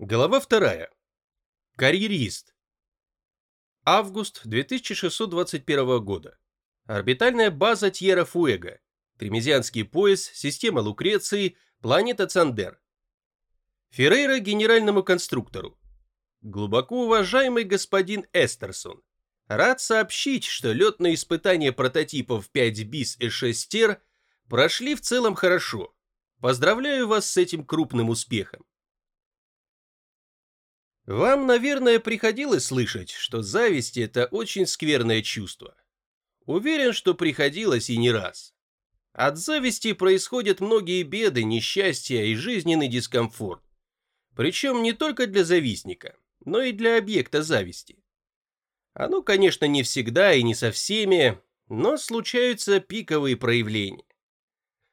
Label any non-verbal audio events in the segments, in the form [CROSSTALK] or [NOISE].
Глава вторая. Карьерист. Август 2621 года. Орбитальная база Тьерра-Фуэго. Тремезианский пояс, система Лукреции, планета Цандер. Феррейра генеральному конструктору. Глубоко уважаемый господин Эстерсон, рад сообщить, что летные испытания прототипов 5 БИС и 6 ТЕР прошли в целом хорошо. Поздравляю вас с этим крупным успехом. Вам, наверное, приходилось слышать, что зависть – это очень скверное чувство. Уверен, что приходилось и не раз. От зависти происходят многие беды, несчастья и жизненный дискомфорт. Причем не только для завистника, но и для объекта зависти. Оно, конечно, не всегда и не со всеми, но случаются пиковые проявления.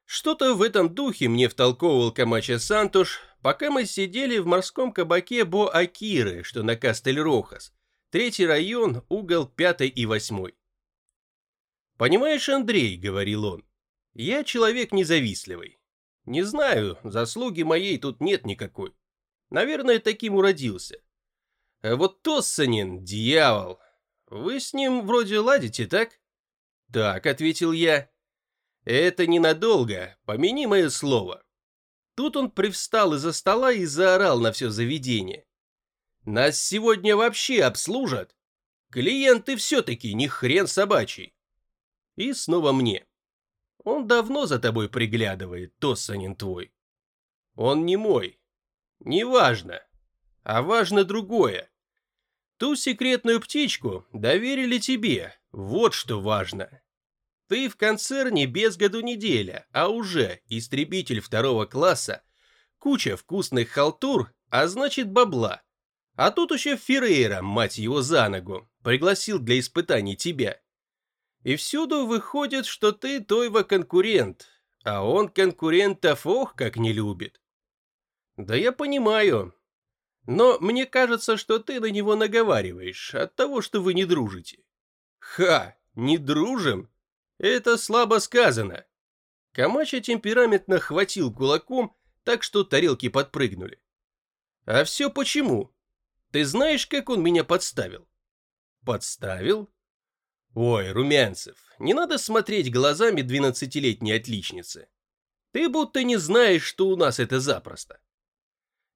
Что-то в этом духе мне втолковывал Камача Сантуш, пока мы сидели в морском кабаке Бо Акиры, что на Кастель-Рохас, третий район, угол пятый и восьмой. «Понимаешь, Андрей», — говорил он, — «я человек независтливый. Не знаю, заслуги моей тут нет никакой. Наверное, таким уродился. А вот Тоссанин, дьявол, вы с ним вроде ладите, так?» «Так», — ответил я, — «Это ненадолго, помяни мое слово». Тут он привстал из-за стола и заорал на все заведение. «Нас сегодня вообще обслужат? Клиенты все-таки не хрен собачий». И снова мне. «Он давно за тобой приглядывает, Тоссанин твой». «Он не мой. Неважно. А важно другое. Ту секретную птичку доверили тебе, вот что важно». Ты в концерне без году неделя, а уже истребитель второго класса, куча вкусных халтур, а значит бабла. А тут еще Феррейра, мать его за ногу, пригласил для испытаний тебя. И всюду выходит, что ты Тойва конкурент, а он конкурентов ох как не любит. Да я понимаю. Но мне кажется, что ты на него наговариваешь от того, что вы не дружите. Ха, не дружим? Это слабо сказано. Камача темпераментно хватил кулаком, так что тарелки подпрыгнули. А все почему? Ты знаешь, как он меня подставил? Подставил? Ой, Румянцев, не надо смотреть глазами двенадцатилетней отличницы. Ты будто не знаешь, что у нас это запросто.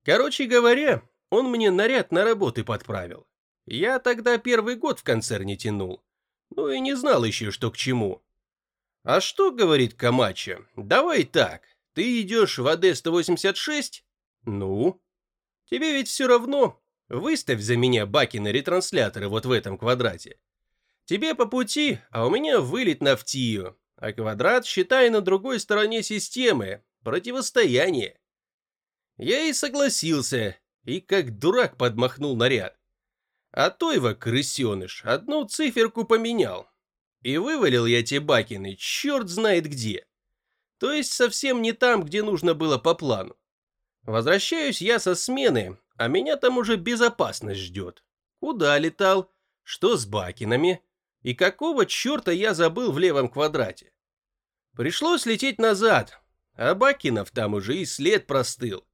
Короче говоря, он мне наряд на работы подправил. Я тогда первый год в концерне тянул. Ну и не знал еще, что к чему. «А что, — говорит Камачо, — давай так, ты идешь в АД-186? Ну? Тебе ведь все равно. Выставь за меня баки на ретрансляторы вот в этом квадрате. Тебе по пути, а у меня вылет на ВТИО, а квадрат считай на другой стороне системы, противостояние». Я и согласился, и как дурак подмахнул наряд. А Тойва, крысеныш, одну циферку поменял, и вывалил я те бакины черт знает где. То есть совсем не там, где нужно было по плану. Возвращаюсь я со смены, а меня там уже безопасность ждет. Куда летал? Что с бакинами? И какого черта я забыл в левом квадрате? Пришлось лететь назад, а бакинов там уже и след простыл.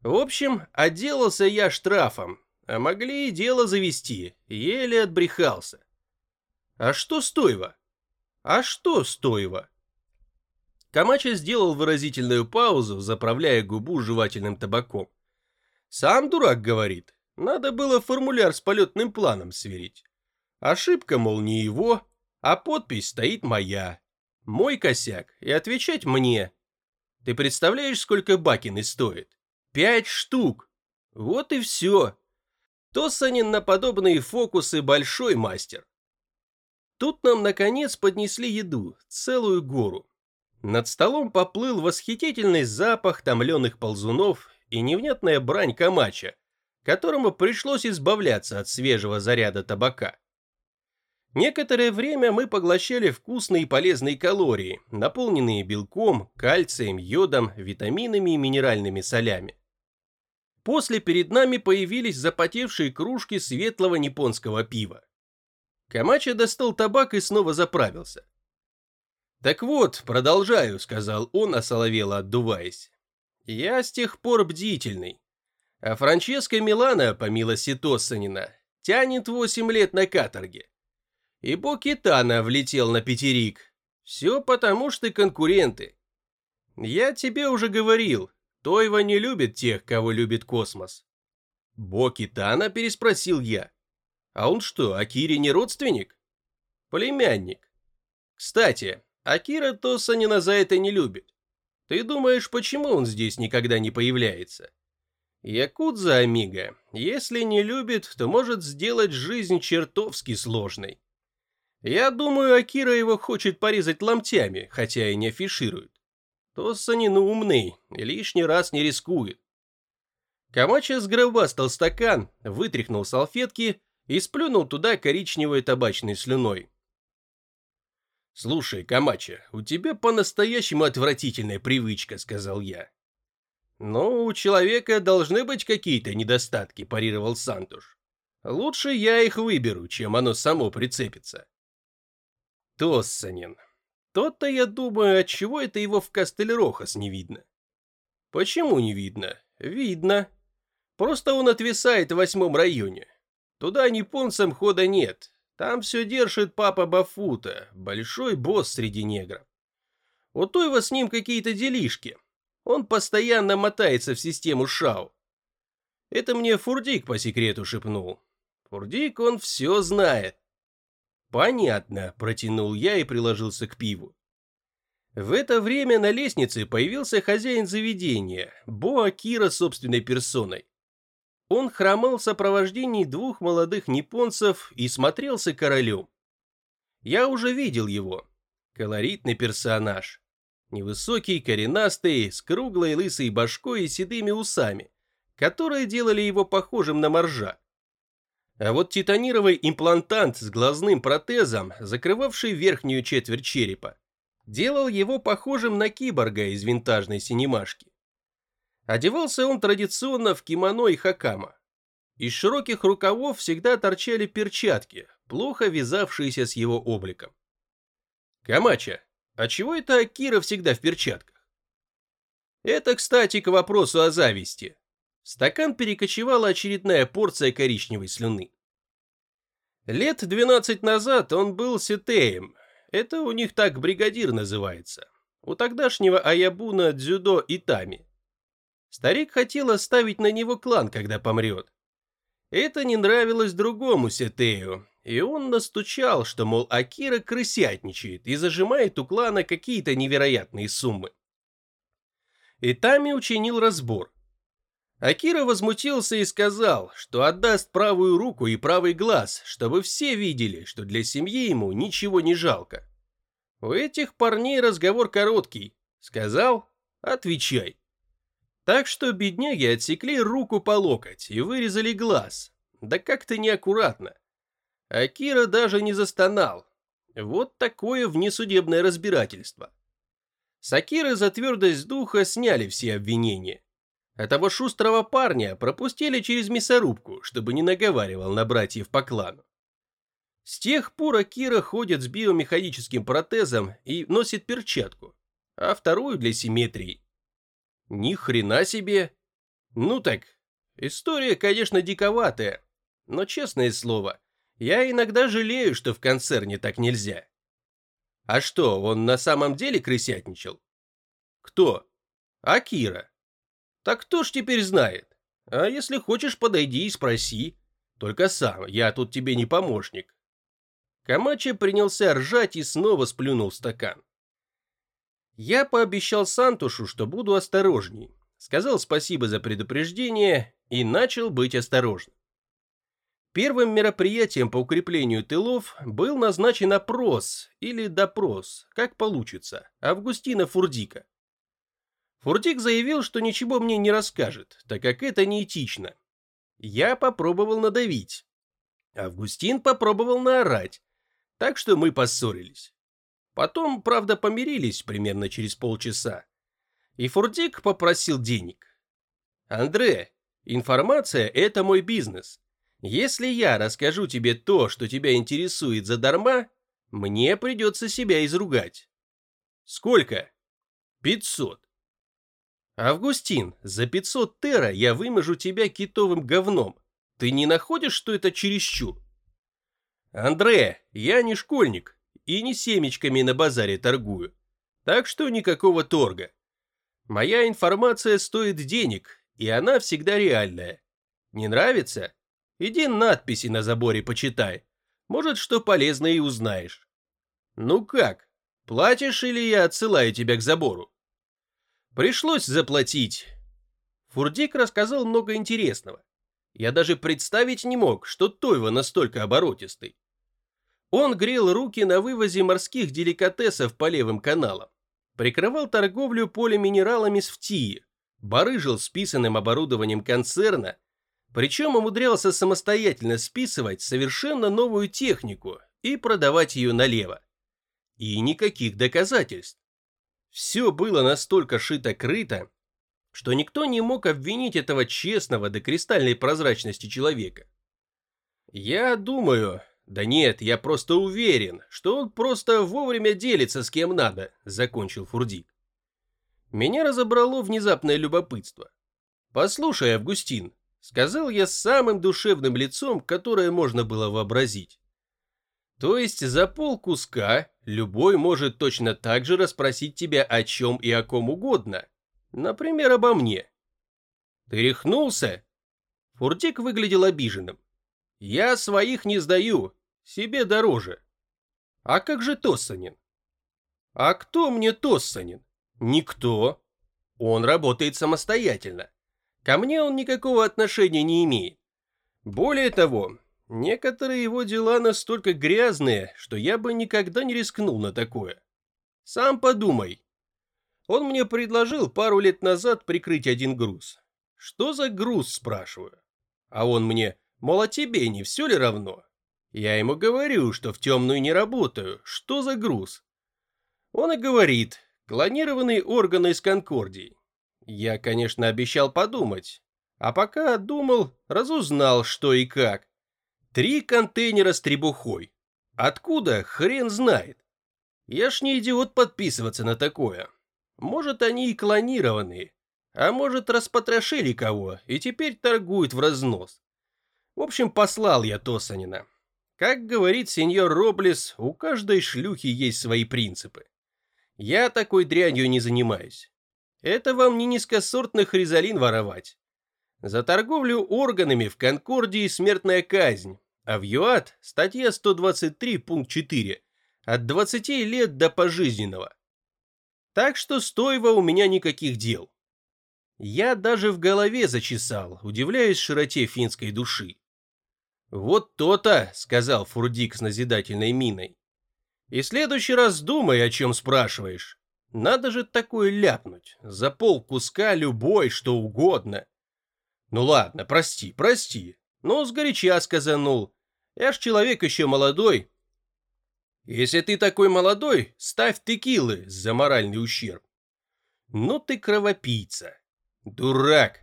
В общем, отделался я штрафом, а могли и дело завести, еле отбрехался. А что Стоева? А что Стоева? Камача сделал выразительную паузу, заправляя губу жевательным табаком. Сам дурак говорит, надо было формуляр с полетным планом сверить. Ошибка, мол, не его, а подпись стоит моя. Мой косяк, и отвечать мне. Ты представляешь, сколько бакины стоит? Пять штук. Вот и все. Тоссанин на подобные фокусы большой мастер. Тут нам, наконец, поднесли еду, целую гору. Над столом поплыл восхитительный запах томленых ползунов и невнятная брань камача, которому пришлось избавляться от свежего заряда табака. Некоторое время мы поглощали вкусные и полезные калории, наполненные белком, кальцием, йодом, витаминами и минеральными солями. После перед нами появились запотевшие кружки светлого японского пива. Камача достал табак и снова заправился. «Так вот, продолжаю», — сказал он, осоловело отдуваясь. «Я с тех пор бдительный. А Франческо Милана, по милости Тоссанина, тянет 8 лет на каторге. И Бокитана влетел на пятерик. Все потому, что конкуренты. Я тебе уже говорил, Тойва не любит тех, кого любит космос. Бокитана переспросил я. А он что, Акири не родственник? Племянник. Кстати, Акира за это не любит. Ты думаешь, почему он здесь никогда не появляется? Якудза Амиго, если не любит, то может сделать жизнь чертовски сложной. Я думаю, Акира его хочет порезать ломтями, хотя и не афиширует. Тоссанин умный и лишний раз не рискует. Камача сгробастал стакан, вытряхнул салфетки и сплюнул туда коричневой табачной слюной. «Слушай, Камача, у тебя по-настоящему отвратительная привычка», — сказал я. «Ну, у человека должны быть какие-то недостатки», — парировал Сантуш. «Лучше я их выберу, чем оно само прицепится». Тоссанин. То-то я думаю, отчего это его в Кастельрохас не видно. Почему не видно? Видно. Просто он отвисает в восьмом районе. Туда японцам хода нет. Там все держит папа Бафута, большой босс среди негров. У Тойва с ним какие-то делишки. Он постоянно мотается в систему Шау. Это мне Фурдик по секрету шепнул. Фурдик, он все знает. Понятно, протянул я и приложился к пиву. В это время на лестнице появился хозяин заведения, Боа Кира собственной персоной. Он хромал в сопровождении двух молодых японцев и смотрелся королем. Я уже видел его. Колоритный персонаж. Невысокий, коренастый, с круглой лысой башкой и седыми усами, которые делали его похожим на моржа. А вот титанировый имплантант с глазным протезом, закрывавший верхнюю четверть черепа, делал его похожим на киборга из винтажной синемашки. Одевался он традиционно в кимоно и хакама. Из широких рукавов всегда торчали перчатки, плохо вязавшиеся с его обликом. Камача, а чего это Акира всегда в перчатках? Это, кстати, к вопросу о зависти. В стакан перекочевала очередная порция коричневой слюны. Лет 12 назад он был сетеем. Это у них так бригадир называется. У тогдашнего Аябуна Дзюдо Итами. Старик хотел оставить на него клан, когда помрет. Это не нравилось другому Сетею, и он настучал, что, мол, Акира крысятничает и зажимает у клана какие-то невероятные суммы. Итами учинил разбор. Акира возмутился и сказал, что отдаст правую руку и правый глаз, чтобы все видели, что для семьи ему ничего не жалко. У этих парней разговор короткий. Сказал, отвечай. Так что бедняги отсекли руку по локоть и вырезали глаз. Да как-то неаккуратно. Акира даже не застонал. Вот такое внесудебное разбирательство. С Акиры за твердость духа сняли все обвинения. А того шустрого парня пропустили через мясорубку, чтобы не наговаривал на братьев по клану. С тех пор Акира ходит с биомеханическим протезом и носит перчатку, а вторую для симметрии. Ни хрена себе. Ну так, история, конечно, диковатая, но честное слово, я иногда жалею, что в концерне так нельзя. А что, он на самом деле крысятничал? Кто? Акира. Так кто ж теперь знает? А если хочешь, подойди и спроси. Только сам, я тут тебе не помощник. Камачи принялся ржать и снова сплюнул стакан. Я пообещал Сантушу, что буду осторожней, сказал спасибо за предупреждение и начал быть осторожным. Первым мероприятием по укреплению тылов был назначен опрос или допрос, как получится, Августина Фурдика. Фурдик заявил, что ничего мне не расскажет, так как это неэтично. Я попробовал надавить. Августин попробовал наорать, так что мы поссорились. Потом, правда, помирились примерно через полчаса. И Фурдик попросил денег. «Андре, информация – это мой бизнес. Если я расскажу тебе то, что тебя интересует задарма, мне придется себя изругать». «Сколько?» «Пятьсот». Августин, за 500 тера я вымажу тебя китовым говном. Ты не находишь, что это чересчур? Андре, я не школьник и не семечками на базаре торгую. Так что никакого торга. Моя информация стоит денег, и она всегда реальная. Не нравится? Иди надписи на заборе почитай. Может, что полезное и узнаешь. Ну как, платишь или я отсылаю тебя к забору? Пришлось заплатить. Фурдик рассказал много интересного. Я даже представить не мог, что Тойва настолько оборотистый. Он грел руки на вывозе морских деликатесов по левым каналам, прикрывал торговлю полиминералами с ФТИ, барыжил списанным оборудованием концерна причем умудрялся самостоятельно списывать совершенно новую технику и продавать ее налево. И никаких доказательств. Все было настолько шито-крыто, что никто не мог обвинить этого честного до кристальной прозрачности человека. Я думаю, да нет, я просто уверен, что он просто вовремя делится с кем надо, закончил Фурдик. Меня разобрало внезапное любопытство. Послушай, Августин, Сказал я с самым душевным лицом, которое можно было вообразить. То есть за пол куска любой может точно так же расспросить тебя о чем и о ком угодно. Например, обо мне. Ты рехнулся? Фуртик выглядел обиженным. Я своих не сдаю, себе дороже. А как же Тоссанин? А кто мне Тоссанин? Никто. Он работает самостоятельно. Ко мне он никакого отношения не имеет. Более того, некоторые его дела настолько грязные, что я бы никогда не рискнул на такое. Сам подумай. Он мне предложил пару лет назад прикрыть один груз. Что за груз, спрашиваю. А он мне, мол, а тебе не все ли равно? Я ему говорю, что в темную не работаю. Что за груз? Он и говорит, клонированные органы из Конкордии. Я, конечно, обещал подумать. А пока думал, разузнал, что и как. Три контейнера с требухой. Откуда, хрен знает. Я ж не идиот подписываться на такое. Может, они и клонированные. А может, распотрошили кого и теперь торгуют в разнос. В общем, послал я Тосанина. Как говорит сеньор Роблес, у каждой шлюхи есть свои принципы. Я такой дрянью не занимаюсь. Это вам не низкосортный хризалин воровать. За торговлю органами в Конкордии смертная казнь, а в ЮАТ статья 123 пункт 4 от 20 лет до пожизненного. Так что стойва у меня никаких дел. Я даже в голове зачесал, удивляясь широте финской души. «Вот то-то», — сказал Фурдик с назидательной миной. «И следующий раз думай, о чем спрашиваешь. Надо же такое ляпнуть. За пол куска любой, что угодно. Ну ладно, прости, прости. Ну, сгоряча сказанул. Я ж человек еще молодой. Если ты такой молодой, ставь текилы за моральный ущерб. Ну ты кровопийца. Дурак.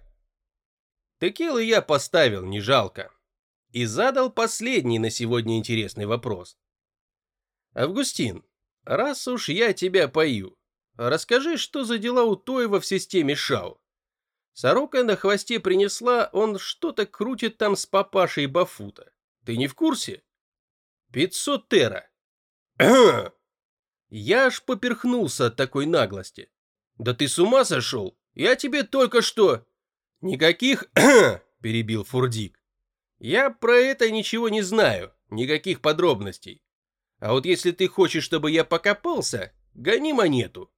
Текилы я поставил, не жалко. И задал последний на сегодня интересный вопрос. Августин, раз уж я тебя пою, Расскажи, что за дела у Тоева в системе ШАУ? Сорока на хвосте принесла, он что-то крутит там с папашей Бафута. Ты не в курсе? Пятьсот тера. [CLEARS THROAT] Я аж поперхнулся от такой наглости. Да ты с ума сошел? Я тебе только что... Никаких... [CLEARS THROAT] перебил Фурдик. Я про это ничего не знаю, никаких подробностей. А вот если ты хочешь, чтобы я покопался, гони монету.